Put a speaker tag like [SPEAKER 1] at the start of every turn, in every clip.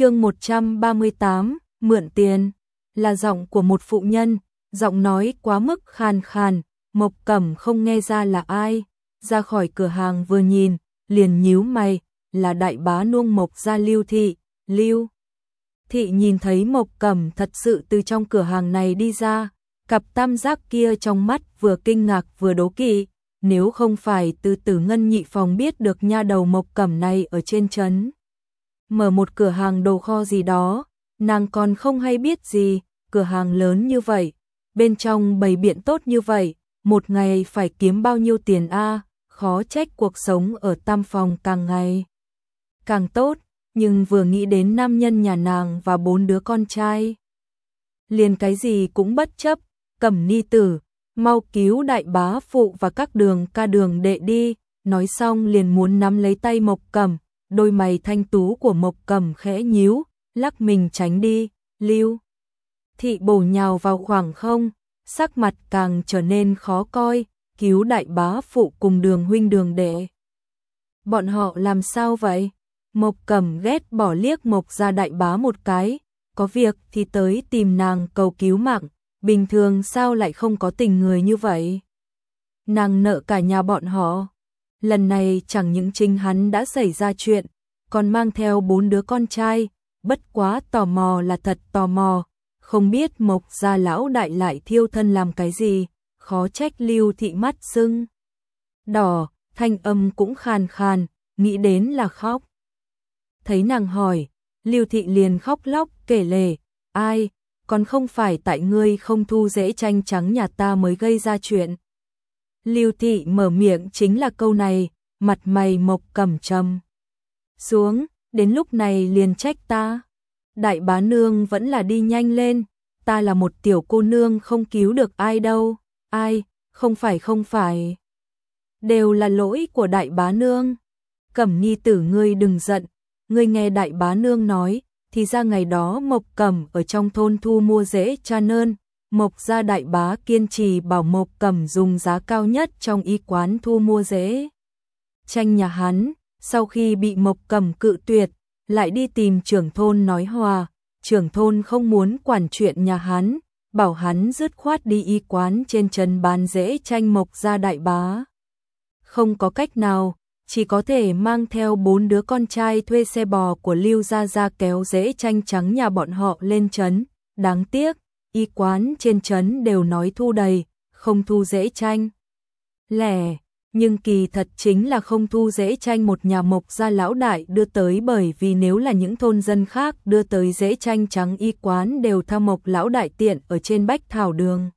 [SPEAKER 1] chương 138, mượn tiền, là giọng của một phụ nhân, giọng nói quá mức khàn khàn, Mộc Cẩm không nghe ra là ai, ra khỏi cửa hàng vừa nhìn, liền nhíu mày, là đại bá nuông Mộc ra Lưu Thị, Lưu. Thị nhìn thấy Mộc Cẩm thật sự từ trong cửa hàng này đi ra, cặp tam giác kia trong mắt vừa kinh ngạc vừa đố kỵ, nếu không phải từ từ ngân nhị phòng biết được nha đầu Mộc Cẩm này ở trên trấn mở một cửa hàng đồ kho gì đó, nàng còn không hay biết gì, cửa hàng lớn như vậy, bên trong bày biện tốt như vậy, một ngày phải kiếm bao nhiêu tiền a, khó trách cuộc sống ở tam phòng càng ngày càng tốt, nhưng vừa nghĩ đến nam nhân nhà nàng và bốn đứa con trai, liền cái gì cũng bất chấp, cẩm ni tử, mau cứu đại bá phụ và các đường ca đường đệ đi, nói xong liền muốn nắm lấy tay Mộc Cẩm, đôi mày thanh tú của Mộc Cầm khẽ nhíu, lắc mình tránh đi, lưu. Thị bổ nhào vào khoảng không, sắc mặt càng trở nên khó coi, cứu đại bá phụ cùng đường huynh đường đệ. Bọn họ làm sao vậy? Mộc Cẩm ghét bỏ liếc Mộc ra đại bá một cái, có việc thì tới tìm nàng cầu cứu mạng, bình thường sao lại không có tình người như vậy? Nàng nợ cả nhà bọn họ. Lần này chẳng những chính hắn đã xảy ra chuyện, còn mang theo bốn đứa con trai, bất quá tò mò là thật tò mò, không biết mộc gia lão đại lại thiêu thân làm cái gì, khó trách lưu thị mắt sưng. Đỏ, thanh âm cũng khàn khàn, nghĩ đến là khóc. Thấy nàng hỏi, lưu thị liền khóc lóc kể lể, ai, còn không phải tại ngươi không thu dễ tranh trắng nhà ta mới gây ra chuyện. Lưu thị mở miệng chính là câu này, mặt mày mộc cẩm trầm. Xuống, đến lúc này liền trách ta. Đại bá nương vẫn là đi nhanh lên, ta là một tiểu cô nương không cứu được ai đâu, ai, không phải không phải. Đều là lỗi của đại bá nương. Cẩm nhi tử ngươi đừng giận, ngươi nghe đại bá nương nói, thì ra ngày đó Mộc Cẩm ở trong thôn thu mua rễ cha nơn, Mộc gia đại bá kiên trì bảo Mộc Cẩm dùng giá cao nhất trong y quán thu mua dễ. Tranh nhà hắn, sau khi bị Mộc Cẩm cự tuyệt, lại đi tìm trưởng thôn nói hòa, trưởng thôn không muốn quản chuyện nhà hắn, bảo hắn dứt khoát đi y quán trên chân bán dễ tranh Mộc gia đại bá. Không có cách nào, chỉ có thể mang theo bốn đứa con trai thuê xe bò của Lưu Gia Gia kéo dễ tranh trắng nhà bọn họ lên trấn. Đáng tiếc, y quán trên trấn đều nói thu đầy, không thu dễ tranh. Lẻ, nhưng kỳ thật chính là không thu dễ tranh một nhà mộc gia lão đại đưa tới bởi vì nếu là những thôn dân khác đưa tới dễ tranh trắng y quán đều theo mộc lão đại tiện ở trên bách thảo đường.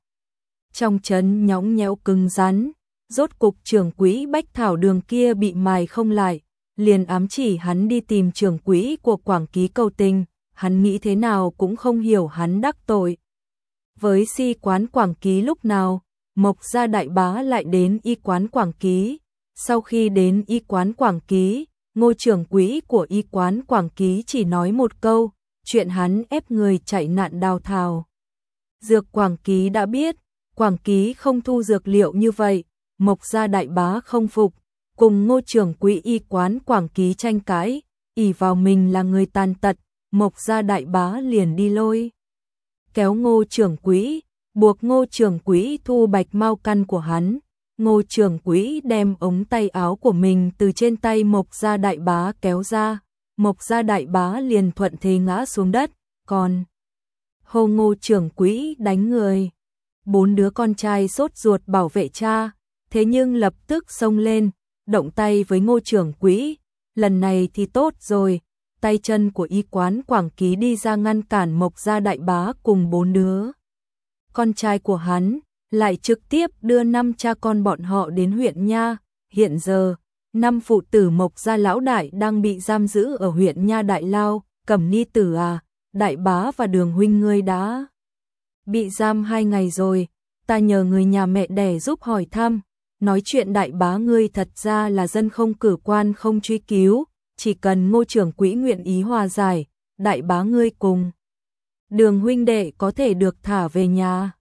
[SPEAKER 1] Trong trấn nhõng nhẽo cứng rắn, rốt cục trưởng quỹ bách thảo đường kia bị mài không lại, liền ám chỉ hắn đi tìm trưởng quỹ của quảng ký cầu tình, hắn nghĩ thế nào cũng không hiểu hắn đắc tội. Với si quán quảng ký lúc nào, Mộc gia đại bá lại đến y quán quảng ký, sau khi đến y quán quảng ký, ngô trưởng quỹ của y quán quảng ký chỉ nói một câu, chuyện hắn ép người chạy nạn đào thào. Dược quảng ký đã biết, quảng ký không thu dược liệu như vậy, Mộc gia đại bá không phục, cùng ngô trưởng quỹ y quán quảng ký tranh cãi, ỉ vào mình là người tàn tật, Mộc gia đại bá liền đi lôi. Kéo ngô trưởng quỹ, buộc ngô trưởng quỹ thu bạch mau căn của hắn. Ngô trưởng quỹ đem ống tay áo của mình từ trên tay Mộc gia đại bá kéo ra, Mộc gia đại bá liền thuận thế ngã xuống đất, còn hô ngô trưởng quỹ đánh người. Bốn đứa con trai sốt ruột bảo vệ cha, thế nhưng lập tức xông lên, động tay với ngô trưởng quỹ, lần này thì tốt rồi, tay chân của y quán quảng ký đi ra ngăn cản mộc gia đại bá cùng bốn đứa. Con trai của hắn lại trực tiếp đưa năm cha con bọn họ đến huyện Nha, hiện giờ, năm phụ tử mộc gia lão đại đang bị giam giữ ở huyện Nha Đại Lao, cẩm ni tử à, đại bá và đường huynh ngươi đã bị giam hai ngày rồi, ta nhờ người nhà mẹ đẻ giúp hỏi thăm, nói chuyện đại bá ngươi thật ra là dân không cử quan không truy cứu, chỉ cần ngô trưởng quỹ nguyện ý hòa giải, đại bá ngươi cùng. Đường huynh đệ có thể được thả về nhà,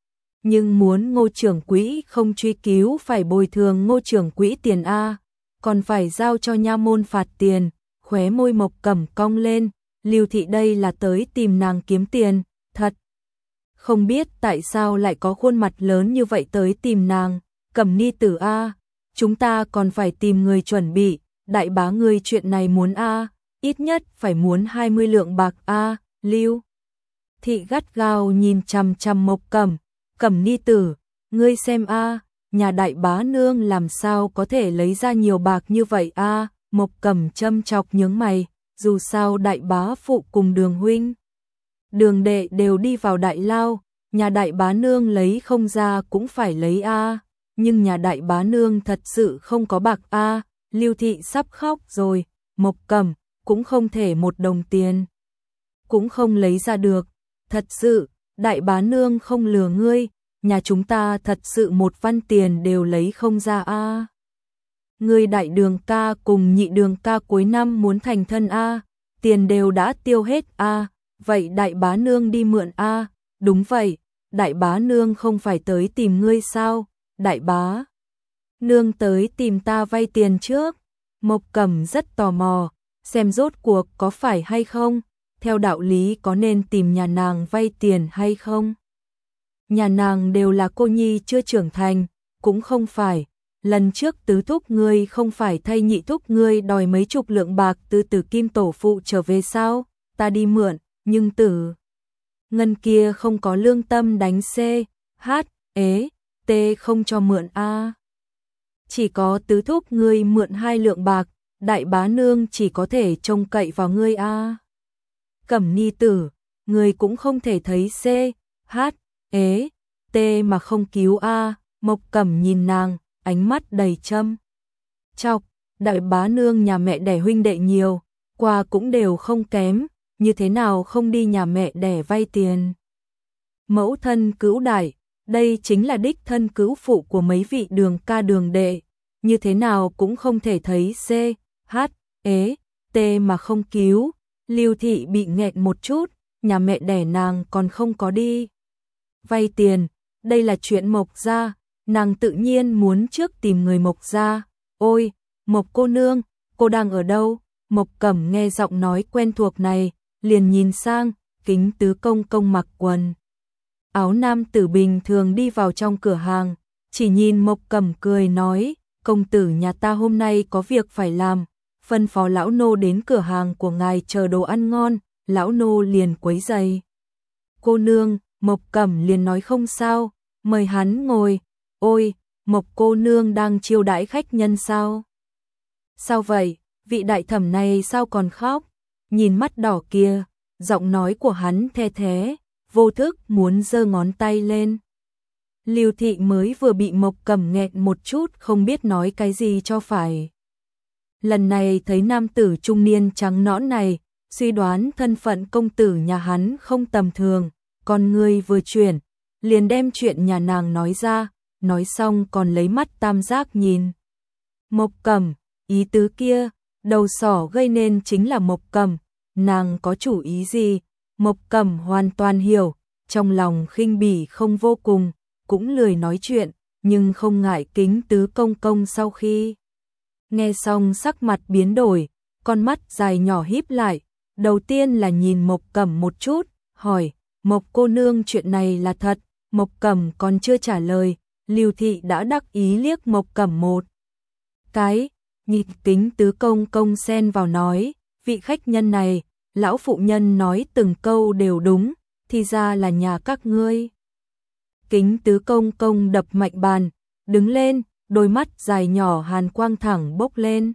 [SPEAKER 1] nhưng muốn ngô trưởng quỹ không truy cứu phải bồi thường ngô trưởng quỹ tiền A, còn phải giao cho nha môn phạt tiền, khóe môi mộc cẩm cong lên, Lưu Thị đây là tới tìm nàng kiếm tiền, thật. Không biết tại sao lại có khuôn mặt lớn như vậy tới tìm nàng, Cẩm Ni Tử A, chúng ta còn phải tìm người chuẩn bị, đại bá ngươi chuyện này muốn A, ít nhất phải muốn 20 lượng bạc A, Lưu. Thị gắt gao nhìn chằm chằm Mộc Cẩm, Cẩm Ni Tử, ngươi xem A, nhà đại bá nương làm sao có thể lấy ra nhiều bạc như vậy A, Mộc Cẩm châm chọc nhướng mày, dù sao đại bá phụ cùng đường huynh. Đường đệ đều đi vào đại lao, nhà đại bá nương lấy không ra cũng phải lấy A, nhưng nhà đại bá nương thật sự không có bạc A, lưu thị sắp khóc rồi, mộc Cẩm cũng không thể một đồng tiền. Cũng không lấy ra được, thật sự, đại bá nương không lừa ngươi, nhà chúng ta thật sự một văn tiền đều lấy không ra A. Ngươi đại đường ca cùng nhị đường ca cuối năm muốn thành thân A, tiền đều đã tiêu hết A, vậy đại bá nương đi mượn A, đúng vậy, đại bá nương không phải tới tìm ngươi sao, đại bá. Nương tới tìm ta vay tiền trước, Mộc Cẩm rất tò mò, xem rốt cuộc có phải hay không, theo đạo lý có nên tìm nhà nàng vay tiền hay không. Nhà nàng đều là cô nhi chưa trưởng thành, cũng không phải, lần trước tứ thúc ngươi không phải thay nhị thúc ngươi đòi mấy chục lượng bạc từ từ kim tổ phụ trở về sao, ta đi mượn, nhưng tử. Ngân kia không có lương tâm đánh C, H, ế, T không cho mượn A. Chỉ có tứ thúc ngươi mượn hai lượng bạc, đại bá nương chỉ có thể trông cậy vào ngươi A. Cẩm ni tử, ngươi cũng không thể thấy C, H, ế, T mà không cứu A, mộc cẩm nhìn nàng, ánh mắt đầy châm. Chọc, đại bá nương nhà mẹ đẻ huynh đệ nhiều, qua cũng đều không kém, như thế nào không đi nhà mẹ đẻ vay tiền. Mẫu thân cứu đại, đây chính là đích thân cứu phụ của mấy vị đường ca đường đệ, như thế nào cũng không thể thấy C, H, ế, T mà không cứu. Lưu thị bị nghẹn một chút, nhà mẹ đẻ nàng còn không có đi. Vay tiền, đây là chuyện mộc gia, nàng tự nhiên muốn trước tìm người mộc gia. Ôi, mộc cô nương, cô đang ở đâu? Mộc cẩm nghe giọng nói quen thuộc này, liền nhìn sang, kính tứ công công mặc quần. Áo nam tử bình thường đi vào trong cửa hàng, chỉ nhìn mộc cẩm cười nói, công tử nhà ta hôm nay có việc phải làm, phân phó lão nô đến cửa hàng của ngài chờ đồ ăn ngon, lão nô liền quấy giày. Cô nương, mộc cẩm liền nói không sao, mời hắn ngồi, ôi, mộc cô nương đang chiêu đãi khách nhân sao? Sao vậy, vị đại thẩm này sao còn khóc? nhìn mắt đỏ kia, giọng nói của hắn the thế, vô thức muốn giơ ngón tay lên. Lưu thị mới vừa bị mộc cầm nghẹn một chút không biết nói cái gì cho phải. Lần này thấy nam tử trung niên trắng nõn này, suy đoán thân phận công tử nhà hắn không tầm thường, con người vừa chuyển, liền đem chuyện nhà nàng nói ra, nói xong còn lấy mắt tam giác nhìn. Mộc cầm, ý tứ kia, đầu sỏ gây nên chính là mộc cầm, nàng có chủ ý gì, Mộc Cẩm hoàn toàn hiểu, trong lòng khinh bỉ không vô cùng, cũng lười nói chuyện, nhưng không ngại kính tứ công công sau khi. Nghe xong sắc mặt biến đổi, con mắt dài nhỏ híp lại, đầu tiên là nhìn Mộc Cẩm một chút, hỏi, Mộc cô nương chuyện này là thật, Mộc Cẩm còn chưa trả lời, Lưu Thị đã đắc ý liếc Mộc Cẩm một. Cái, nhịp kính tứ công công xen vào nói, vị khách nhân này, lão phụ nhân nói từng câu đều đúng, thì ra là nhà các ngươi. Kính tứ công công đập mạnh bàn, đứng lên, đôi mắt dài nhỏ hàn quang thẳng bốc lên.